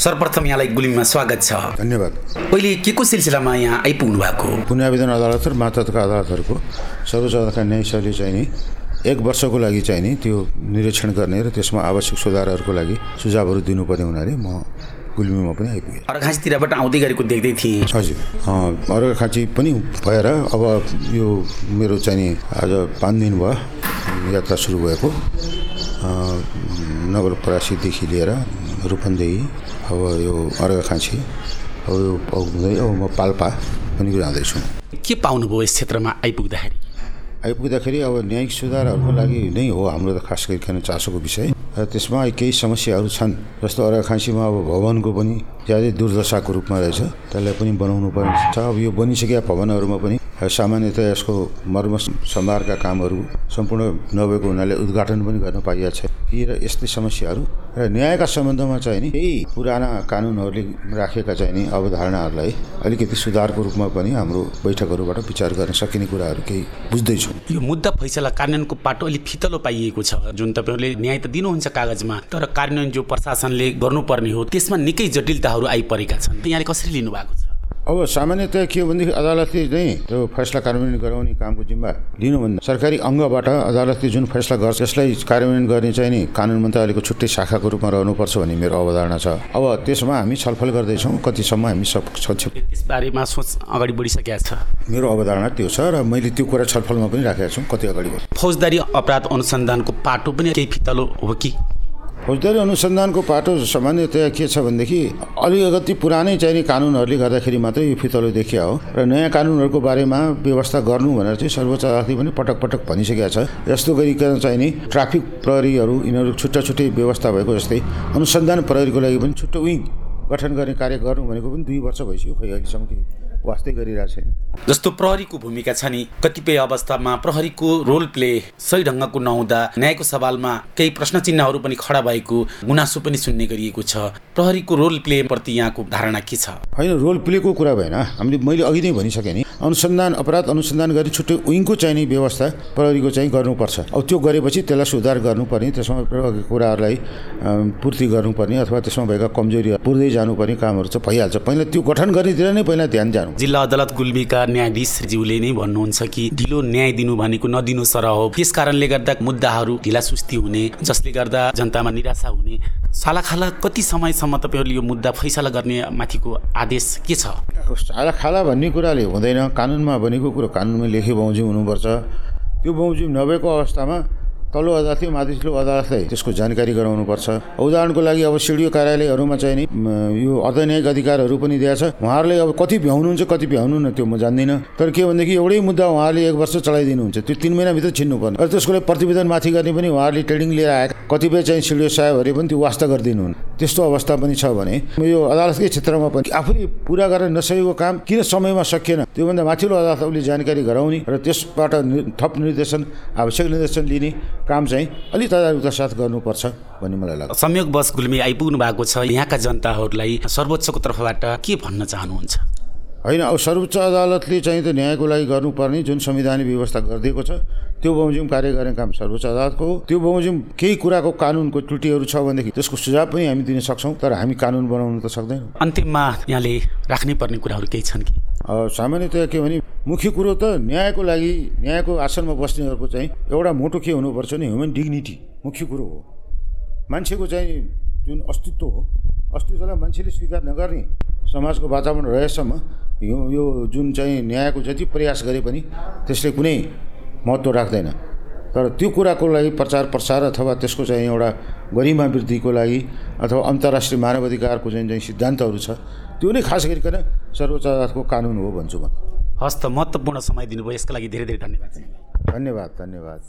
सर्वप्रथम यहाँलाई गुलिङमा स्वागत छ। धन्यवाद। पहिले के को सिलसिलामा यहाँ आइपुग्नु भएको पुनर्आवेदन अदालत र मातहतका अदालतहरूको सर्वोच्च अदालतका चाहिँ नि एक वर्षको लागि चाहिँ नि त्यो निरीक्षण गर्ने र त्यसमा आवश्यक सुधारहरूको लागि सुझावहरू दिनुपर्ने हुनाले म गुल्मीमा पनि आइपुगेँ। अर्घाँसीतिरबाट आउँदै गरेको देख्दै थिएँ। हजुर। अर्घाखाँची पनि भएर अब यो मेरो चाहिँ नि आज पाँच दिन भयो यात्रा सुरु भएको। अँ, नवलपरासीदेखि लिएर रूपन्देही अब यो अर्घाखाँची अब यो पुग्दै अब म पाल्पा पनि जाँदैछु के पाउनुभयो यस क्षेत्रमा आइपुग्दाखेरि? आइपुग्दाखेरि अब न्यायिक सुधारहरूको लागि नै हो हाम्रो त खास गरिकन चासोको विषय। र त्यसमा केही समस्याहरू छन् जस्तो अर्घाखाँसीमा अब भवनको पनि ज्यादै दुर्दशाको रूपमा रहेछ त्यसलाई पनि बनाउनु पर्ने छ। अब यो बनिसकेका भवनहरूमा पनि सामान्यतया यसको मर्म सम्भारका कामहरू सम्पूर्ण नभएको हुनाले उद्घाटन पनि गर्न पाइएको छ। यी र यस्तै समस्याहरू र न्यायका सम्बन्धमा चाहिँ नि केही पुराना कानुनहरूले राखेका चाहिँ नि अवधारणाहरूलाई अलिकति सुधारको रूपमा पनि हाम्रो बैठकहरूबाट विचार गर्न सकिने कुराहरू केही बुझ्दैछौँ। यो मुद्दा फैसला कार्यान्वयनको पाटो अलिक फितलो पाइएको छ। जुन तपाईँहरूले न्याय त दिनुहुन्छ कागजमा तर कार्यान्वयन जो प्रशासनले गर्नुपर्ने हो त्यसमा निकै जटिलताहरू आइपरेका छन्। यहाँले कसरी लिनुभएको छ? अब सामान्यतया के हो भनेदेखि अदालतले चाहिँ त्यो फैसला कार्यान्वयन गराउने कामको जिम्मा लिनुभन्दा सरकारी अङ्गबाट अदालतले जुन फैसला गर्छ त्यसलाई कार्यान्वयन गर्ने चाहिँ नि कानुन मन्त्रालयको छुट्टै शाखाको रूपमा रहनुपर्छ भन्ने मेरो अवधारणा छ। अब त्यसमा हामी छलफल गर्दैछौँ कतिसम्म हामी सक्षम त्यसबारेमा सोच अगाडि बढिसकेका छ। मेरो अवधारणा त्यो छ र मैले त्यो कुरा छलफलमा पनि राखेका छौँ कति अगाडि फौजदारी अपराध अनुसन्धानको पाटो पनि केही फितलो हो कि? फौजदारी अनुसन्धानको पाटो सामान्यतया के छ भनेदेखि अलिकति पुरानै चाहिने कानुनहरूले गर्दाखेरि मात्रै यो फितलो देखिया हो। र नयाँ कानुनहरूको बारेमा व्यवस्था गर्नु भनेर चाहिँ सर्वोच्च अदालतले पनि पटक पटक भनिसकेका छ। यस्तो गरिकन चाहिँ नि ट्राफिक प्रहरीहरू यिनीहरू छुट्टा छुट्टै व्यवस्था भएको जस्तै अनुसन्धान प्रहरीको लागि पनि छुट्टो विङ गठन गर्ने कार्य गर्नु भनेको पनि दुई वर्ष भइसक्यो खै अहिलेसम्म वास्तै गरिरहेको छैन। जस्तो प्रहरीको भूमिका छ नि कतिपय अवस्थामा प्रहरीको रोल प्ले सही ढङ्गको नहुँदा न्यायको सवालमा केही प्रश्न चिन्हहरू पनि खडा भएको गुनासो पनि सुन्ने गरिएको छ। प्रहरीको रोल प्ले प्रति यहाँको धारणा के छ? होइन रोल प्लेको कुरा भएन। हामीले मैले अघि नै भनिसकेँ नि अनुसन्धान अपराध अनुसन्धान गरी छुट्टै विङको चाहिने व्यवस्था प्रहरीको चाहिँ गर्नुपर्छ। अब त्यो गरेपछि त्यसलाई सुधार गर्नुपर्ने त्यसमा कुराहरूलाई पूर्ति गर्नुपर्ने अथवा त्यसमा भएका कमजोरी पुर्दै जानुपर्ने कामहरू चाहिँ भइहाल्छ। पहिला त्यो गठन गर्नेतिर नै पहिला ध्यान जानु जिल्ला अदालत गुल्मीका न्यायाधीशज्यूले नै भन्नुहुन्छ कि ढिलो न्याय दिनु भनेको नदिनु सरह हो। त्यस कारणले गर्दा मुद्दाहरू ढिला सुस्ती हुने जसले गर्दा जनतामा निराशा हुने। सालाखाला कति समयसम्म तपाईँहरूले यो मुद्दा फैसला गर्ने माथिको आदेश के छ? साला खाला भन्ने कुराले हुँदैन। कानुनमा भनेको कुरो कानुनमा लेखे बमोजिम हुनुपर्छ। त्यो बमोजिम नभएको अवस्थामा तल्लो अदालतले माथिल्लो अदालतलाई त्यसको जानकारी गराउनुपर्छ उदाहरणको लागि अब सिडिओ कार्यालयहरूमा चाहिँ नि यो अर्धन्यायिक अधिकारहरू पनि दिएको छ। उहाँहरूले अब कति भ्याउनुहुन्छ कति भ्याउनुहुन्न त्यो म जान्दिनँ। तर के भनेदेखि एउटै मुद्दा उहाँहरूले एक वर्ष चलाइदिनुहुन्छ। त्यो तिन महिनाभित्र छिन्नुपर्ने। र त्यसको लागि प्रतिवेदन माथि गर्ने पनि उहाँहरूले ट्रेनिङ लिएर आएका। कतिपय चाहिँ सिडिओ साहेबहरूले पनि त्यो वास्ता गरिदिनुहुन्न। त्यस्तो अवस्था पनि छ भने यो अदालतकै क्षेत्रमा पनि आफूले पुरा गर्न नसकेको काम किन समयमा सकिएन? त्योभन्दा माथिल्लो अदालतले जानकारी गराउने र त्यसबाट नि- थप निर्देशन आवश्यक निर्देशन लिने काम चाहिँ अलिक तदारुकता साथ गर्नुपर्छ भन्ने मलाई लाग्छ। संयोगवश गुल्मी आइपुग्नु भएको छ। यहाँका जनताहरूलाई सर्वोच्चको तर्फबाट के भन्न चाहनुहुन्छ? होइन अब सर्वोच्च अदालतले चाहिँ त न्यायको लागि गर्नुपर्ने जुन संविधानिक व्यवस्था गरिदिएको छ त्यो बमोजिम कार्य गर्ने काम सर्वोच्च अदालतको हो। त्यो बमोजिम केही कुराको कानुनको त्रुटिहरू छ भनेदेखि त्यसको सुझाव पनि हामी दिन सक्छौँ तर हामी कानुन बनाउनु त सक्दैनौँ। अन्तिममा यहाँले राख्नै पर्ने कुराहरू केही छन् कि? सामान्यतया के भने मुख्य कुरो त न्यायको लागि न्यायको आसनमा बस्नेहरूको चाहिँ एउटा मोटो के हुनुपर्छ भने ह्युमन डिग्निटी मुख्य कुरो हो। मान्छेको चाहिँ जुन अस्तित्व हो अस्तित्वलाई मान्छेले स्वीकार नगर्ने समाजको वातावरण रहेसम्म यो यो जुन चाहिँ न्यायको जति प्रयास गरे पनि त्यसले कुनै महत्त्व राख्दैन। तर त्यो कुराको लागि प्रचार प्रसार अथवा त्यसको चाहिँ एउटा गरिमा वृद्धिको लागि अथवा अन्तर्राष्ट्रिय मानव अधिकारको चाहिँ चाहिँ सिद्धान्तहरू छ त्यो नै खास गरिकन सर्वोच्च अदालतको कानुन हो भन्छु म हस्त महत्त्वपूर्ण समय दिनुभयो यसका लागि धेरै धेरै धन्यवाद। धन्यवाद धन्यवाद।